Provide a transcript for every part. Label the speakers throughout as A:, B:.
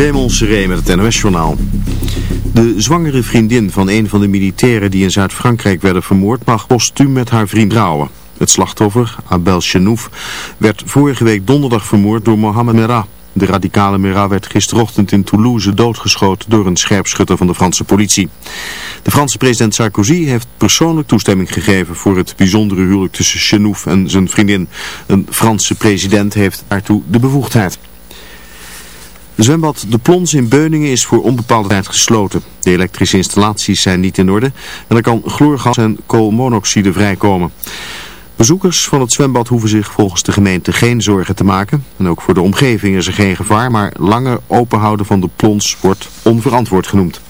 A: Raymond Seré met het NOS-journaal. De zwangere vriendin van een van de militairen die in Zuid-Frankrijk werden vermoord mag postuum met haar vriend trouwen. Het slachtoffer, Abel Chenouf, werd vorige week donderdag vermoord door Mohamed Merah. De radicale Merah werd gisterochtend in Toulouse doodgeschoten door een scherpschutter van de Franse politie. De Franse president Sarkozy heeft persoonlijk toestemming gegeven voor het bijzondere huwelijk tussen Chenouf en zijn vriendin. Een Franse president heeft daartoe de bevoegdheid. Zwembad De Plons in Beuningen is voor onbepaalde tijd gesloten. De elektrische installaties zijn niet in orde en er kan chloorgas en koolmonoxide vrijkomen. Bezoekers van het zwembad hoeven zich volgens de gemeente geen zorgen te maken. En ook voor de omgeving is er geen gevaar, maar langer openhouden van de plons wordt onverantwoord genoemd.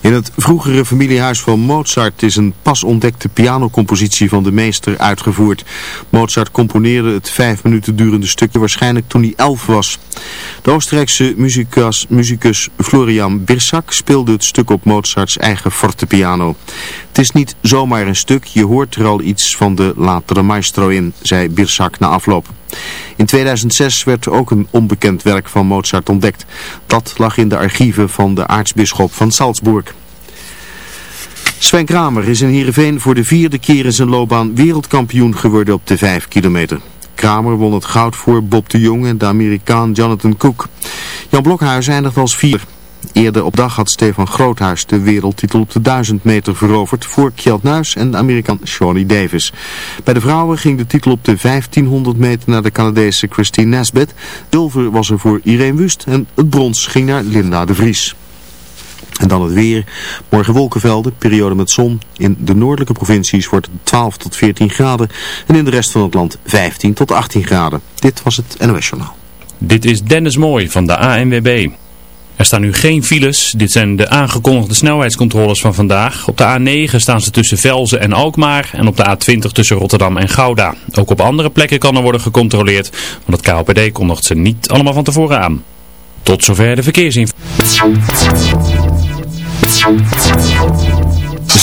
A: In het vroegere familiehuis van Mozart is een pas ontdekte pianocompositie van de meester uitgevoerd. Mozart componeerde het vijf minuten durende stukje waarschijnlijk toen hij elf was. De Oostenrijkse muzikus, Florian Birsak speelde het stuk op Mozarts eigen fortepiano. Het is niet zomaar een stuk, je hoort er al iets van de latere maestro in, zei Birsak na afloop. In 2006 werd ook een onbekend werk van Mozart ontdekt. Dat lag in de archieven van de aartsbisschop van Salzburg. Sven Kramer is in Heerenveen voor de vierde keer in zijn loopbaan wereldkampioen geworden op de 5 kilometer. Kramer won het goud voor Bob de Jong en de Amerikaan Jonathan Cook. Jan Blokhuis eindigde als vier. Eerder op dag had Stefan Groothuis de wereldtitel op de 1000 meter veroverd voor Kjeld Nuis en de Amerikaan Shawnee Davis. Bij de vrouwen ging de titel op de 1500 meter naar de Canadese Christine Nesbitt. Zilver was er voor Irene Wust en het brons ging naar Linda de Vries. En dan het weer. Morgen wolkenvelden, periode met zon. In de noordelijke provincies wordt het 12 tot 14 graden. En in de rest van het land 15 tot 18 graden. Dit was het NOS Journaal.
B: Dit is Dennis Mooi van de ANWB. Er staan nu geen files. Dit zijn de aangekondigde snelheidscontroles van vandaag. Op de A9 staan ze tussen Velzen en Alkmaar en op de A20 tussen Rotterdam en Gouda. Ook op andere plekken kan er worden gecontroleerd, want het KLPD kondigt ze niet allemaal van tevoren aan. Tot zover de verkeersinformatie.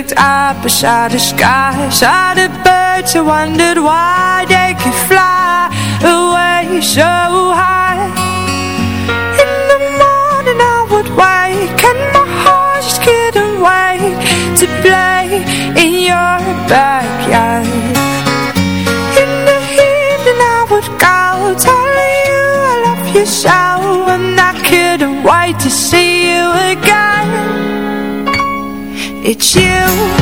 C: looked up beside the skies At the birds, I wondered why they could fly away so It's you.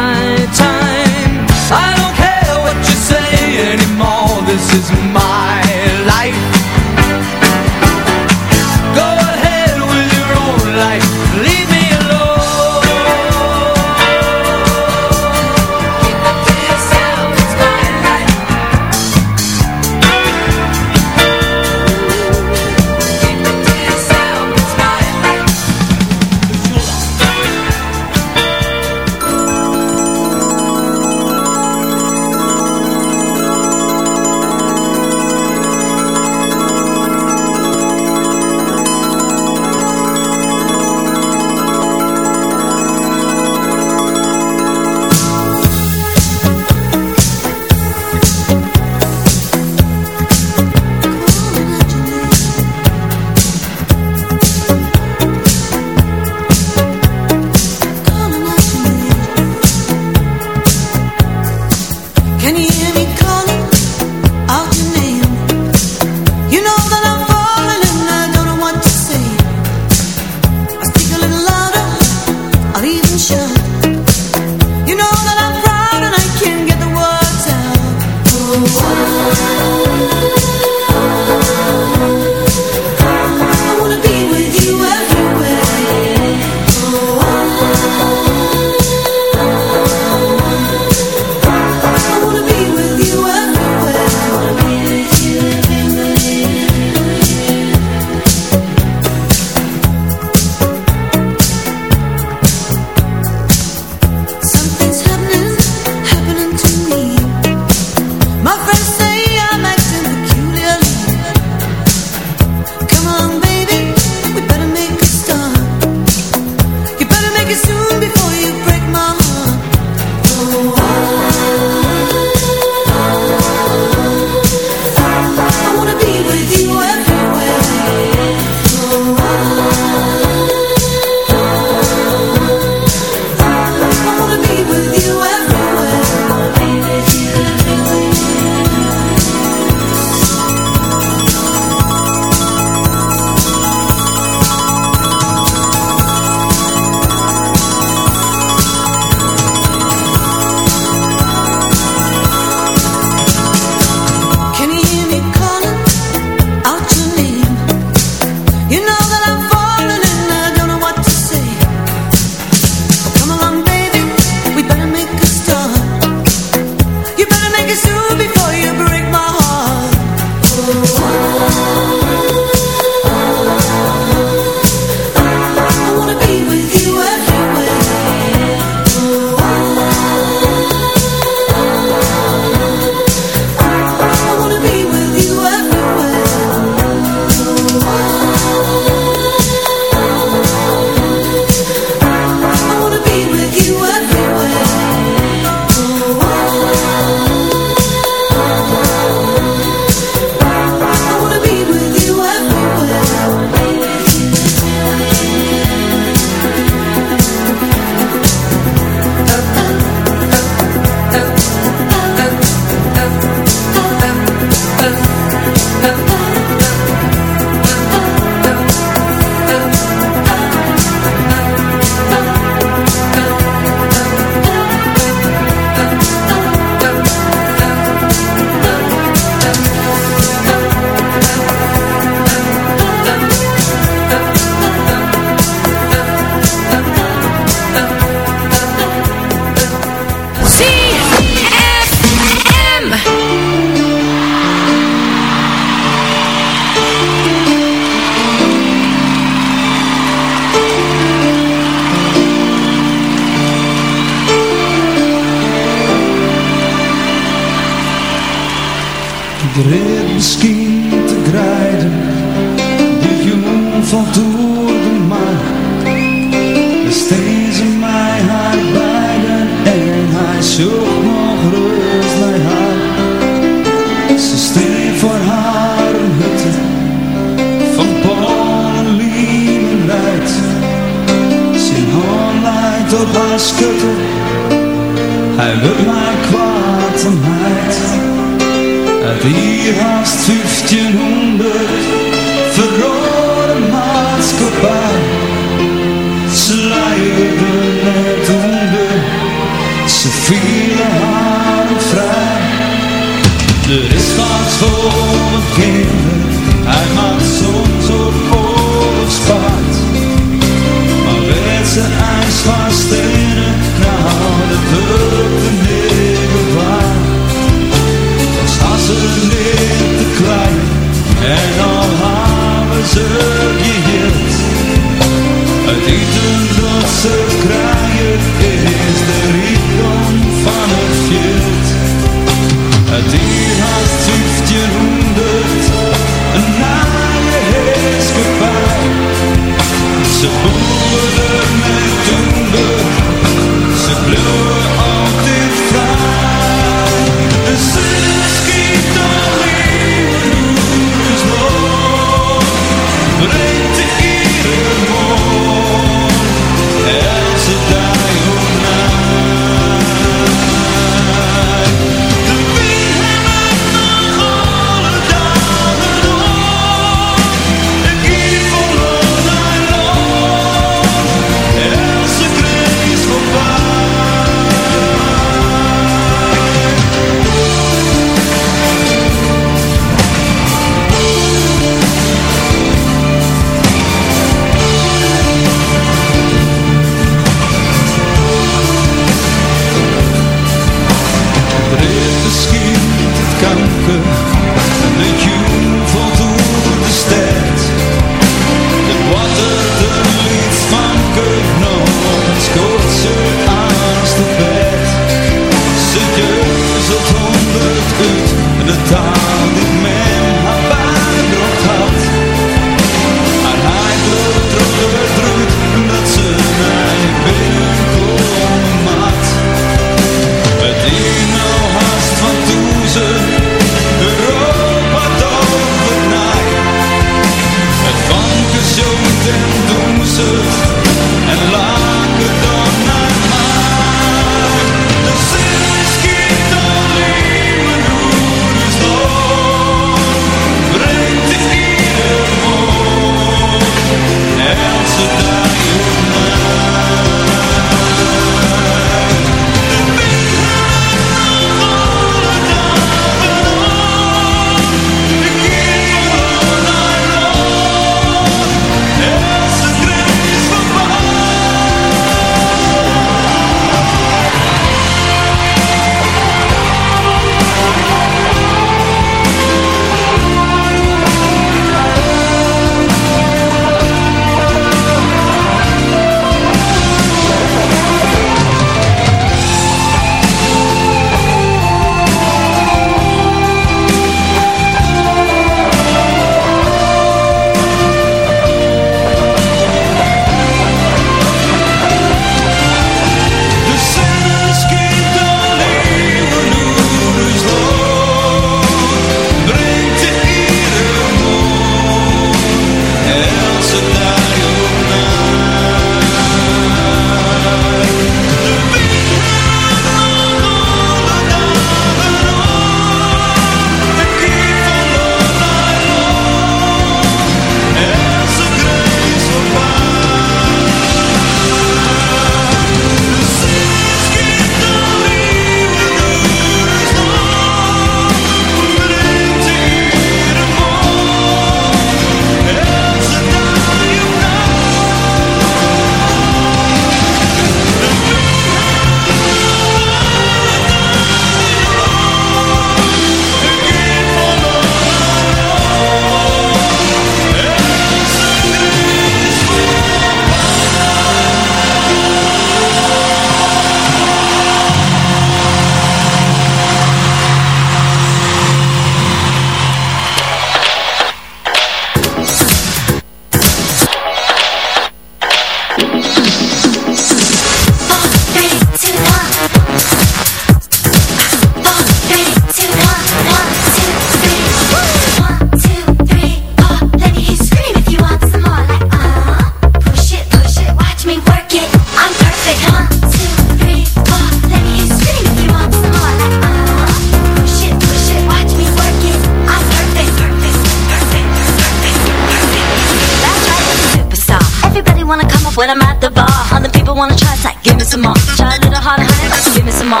D: Some more. Try a little harder, honey, give me some more.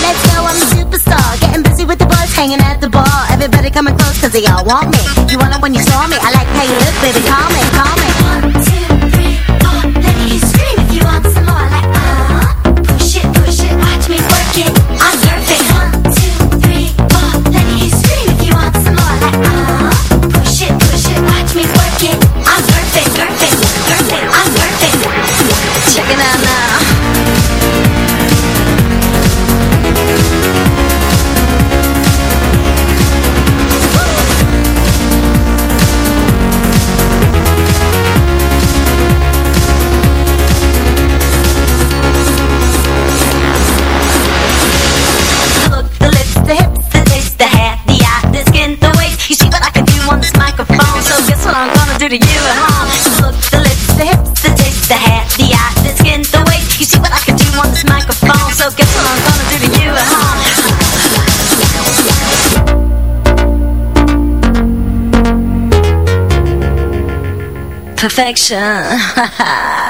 E: Let's go, I'm a superstar. Getting busy with the boys, hanging at the bar. Everybody coming close, cause they all want me. You want it when you saw me. I like how you look, baby. Call me, call me.
D: Perfection.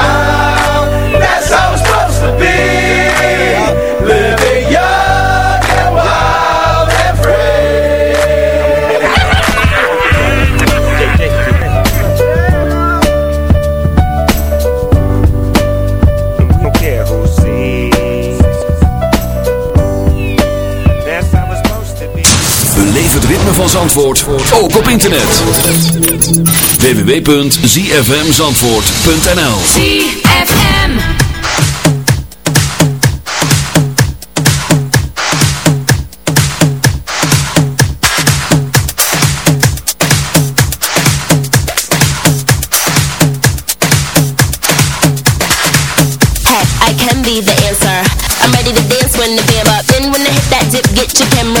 F: Zandvoort ook op internet. www.zfmzandvoort.nl
G: ZFM
H: Heck, I can be the answer. I'm ready to dance when the up. Then when I hit that dip, get your camera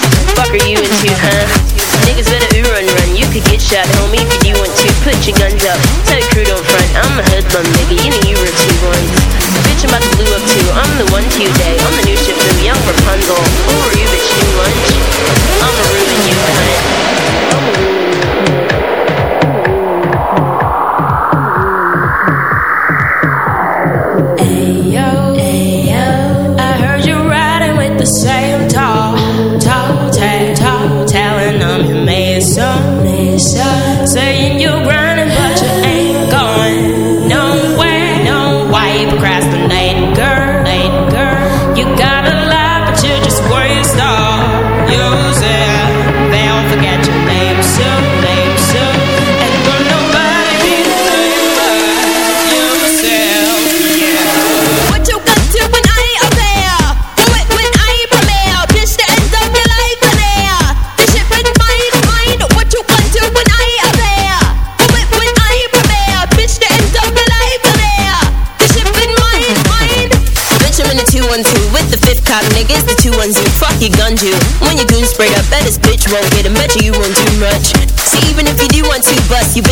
I: fuck are you into, huh? Niggas better ooh run run, you could get shot, homie, if you do want to. Put your guns up, tell your crew don't front, I'm a hoodlum,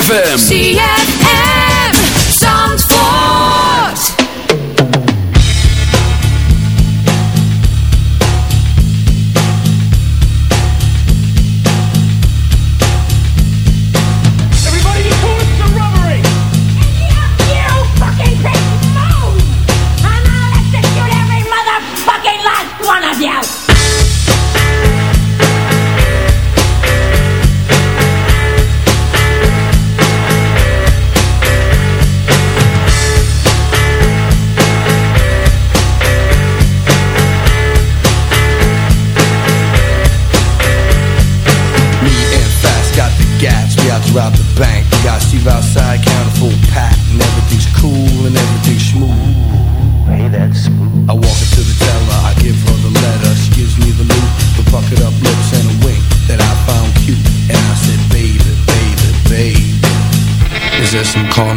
G: ZFM. ZFM.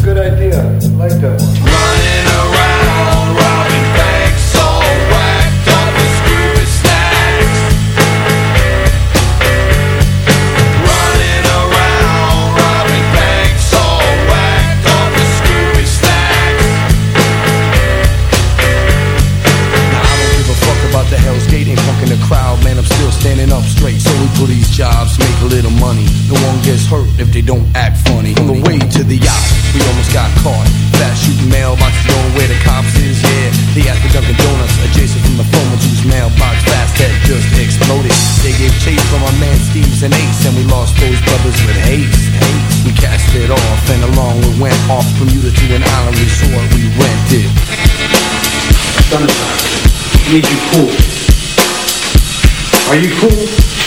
J: That's a good idea. I like that one.
K: Running around, robbing banks, all whacked up with Scooby Snacks. Running around, robbing banks, all whacked up with Scooby Snacks.
G: Now I don't give a fuck about the Hell's Gate, ain't fucking the crowd, man. I'm still standing up straight. So we do these jobs, make a little money. No one gets hurt if they don't act funny. On the way to the yacht, we almost got caught. Fast shooting mailboxes going where the cops is, yeah. They asked for Dunkin' Donuts, adjacent from the phone whose mailbox fast had just exploded. They gave chase from our man Steve's and Ace, and we lost those brothers with haste. We cast it off, and along we went off from Bermuda to an island resort we rented.
J: I need you cool. Are you cool?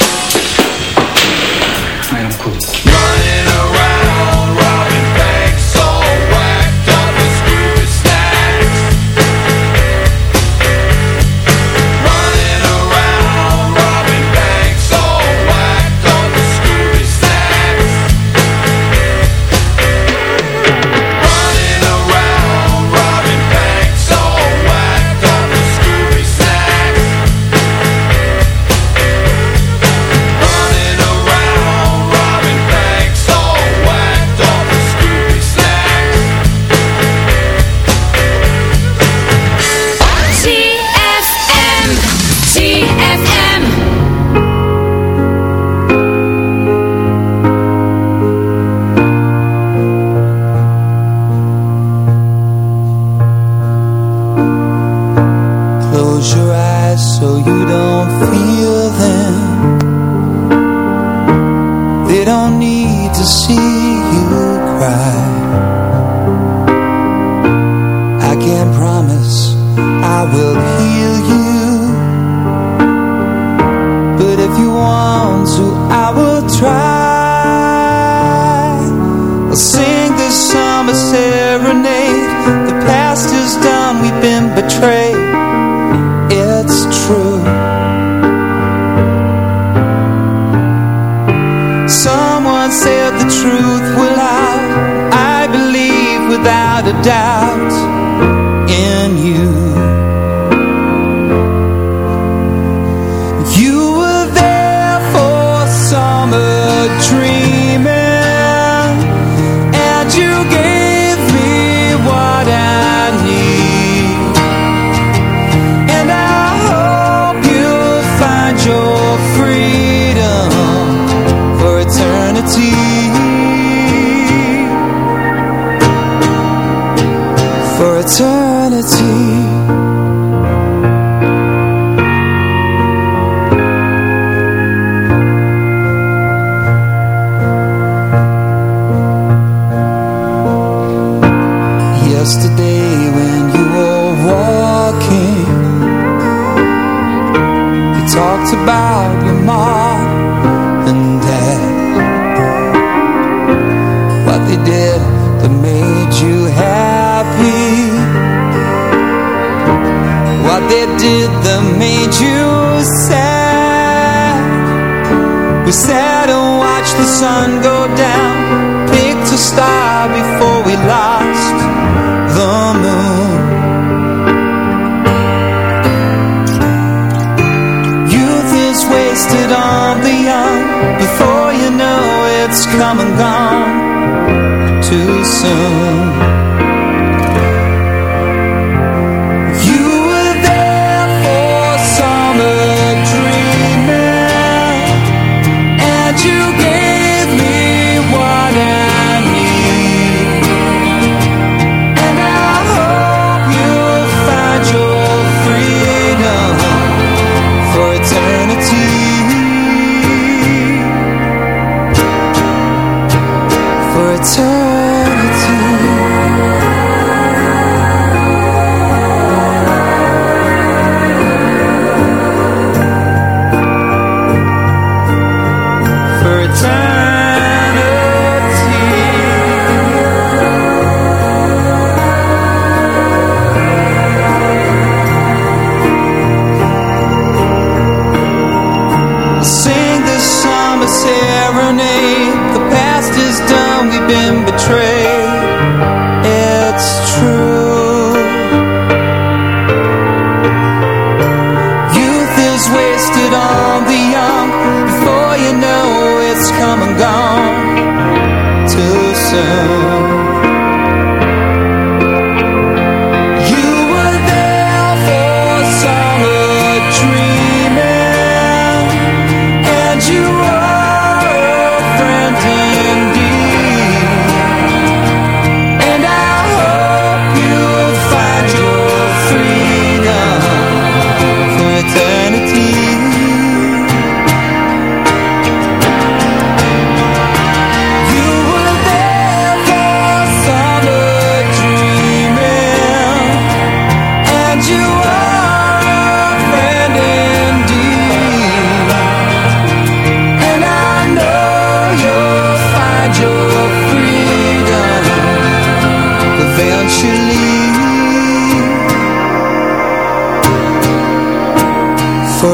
C: I'll sing this summer serenade. The past is done, we've been betrayed it's true. Someone said the truth will out. I believe without a doubt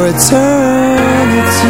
C: eternity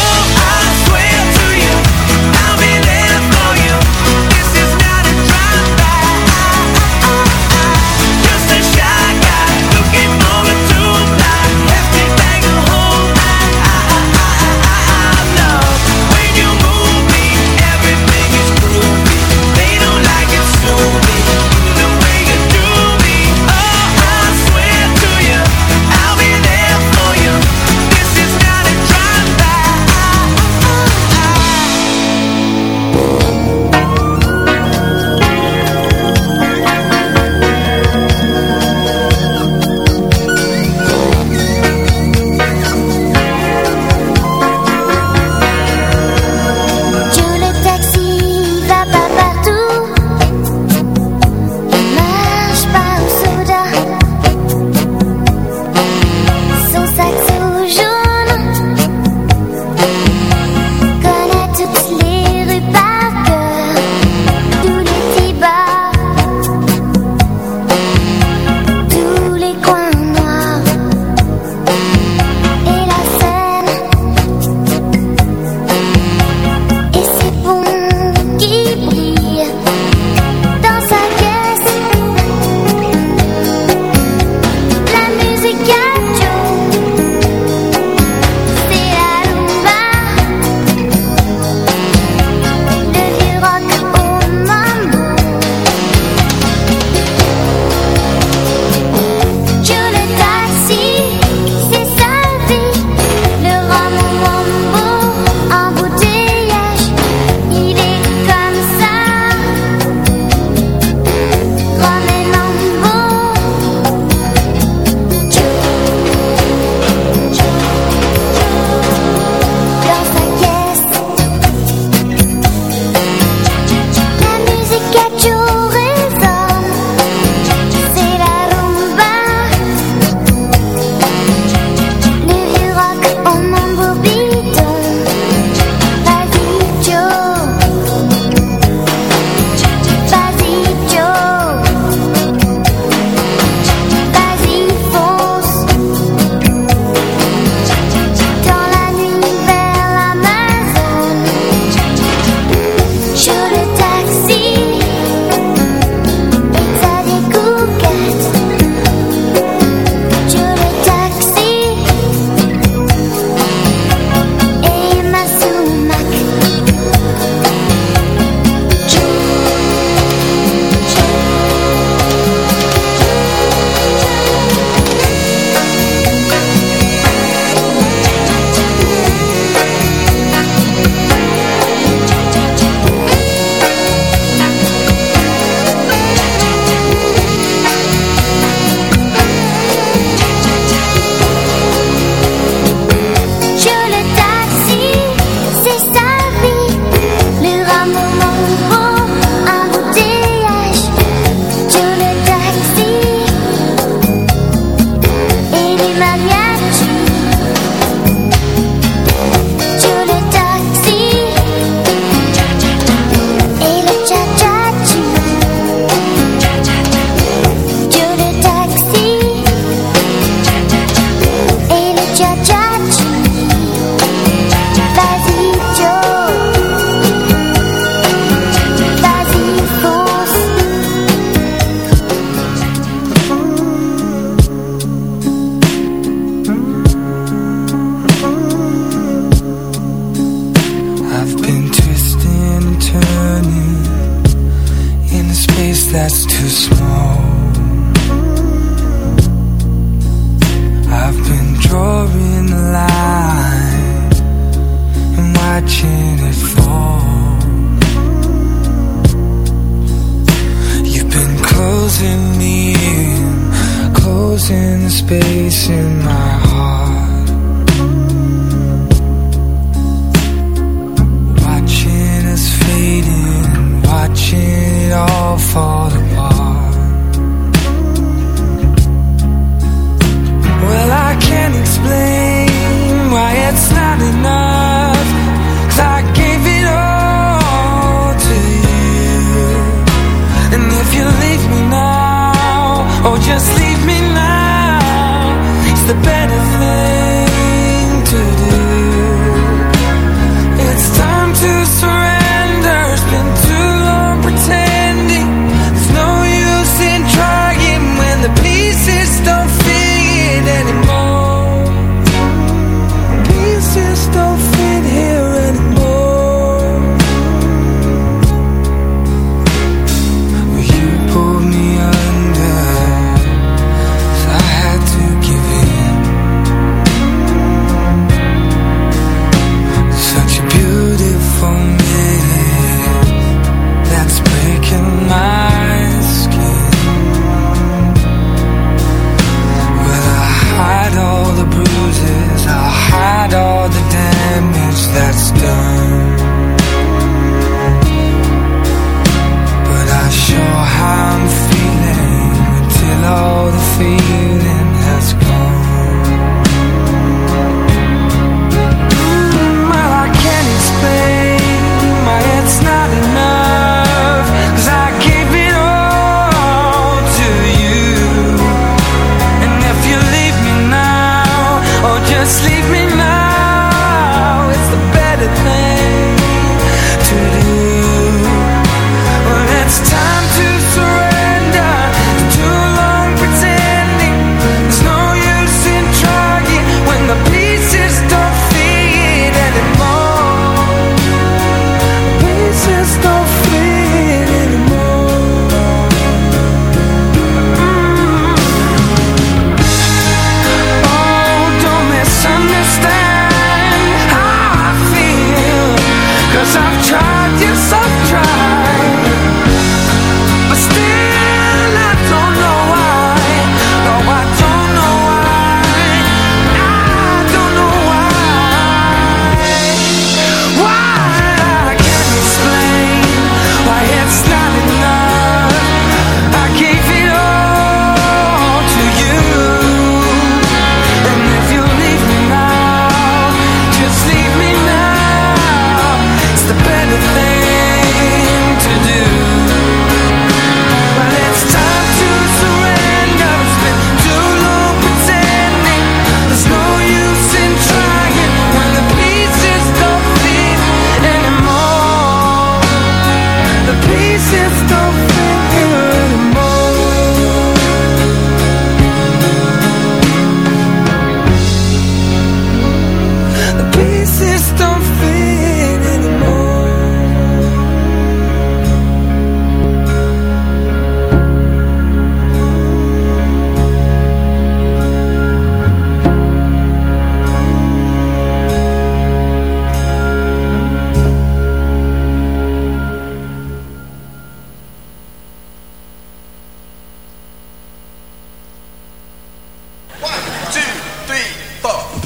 C: space in my heart.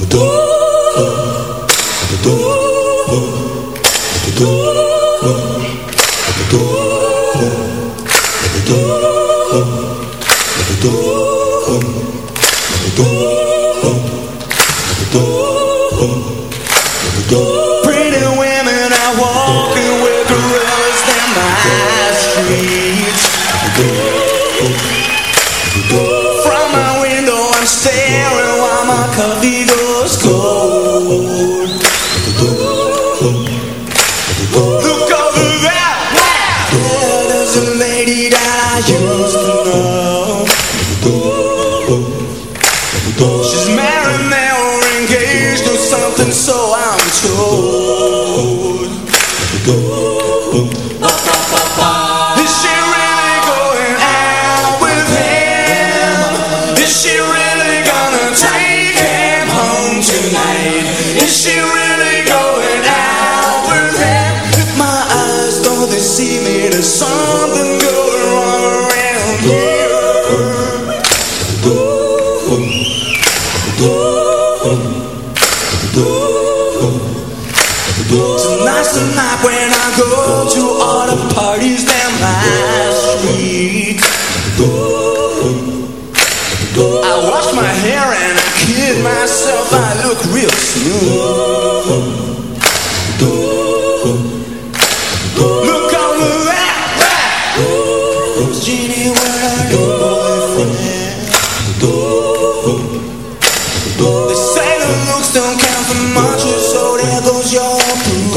L: Pretty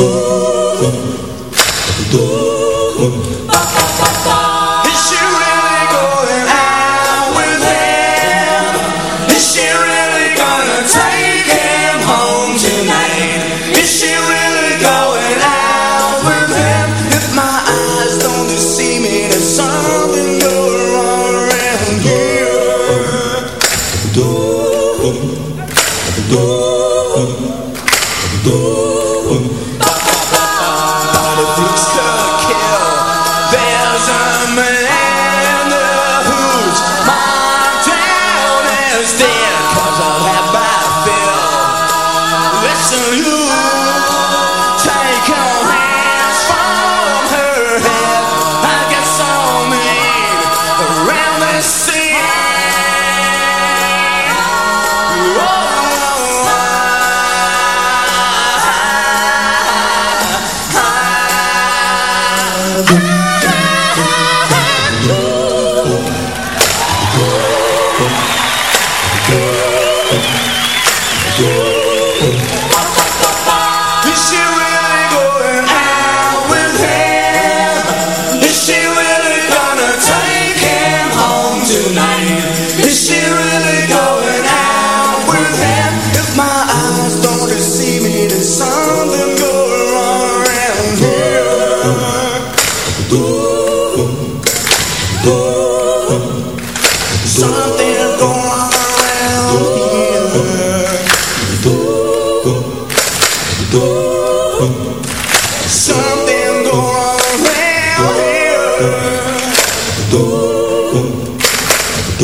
L: Oh,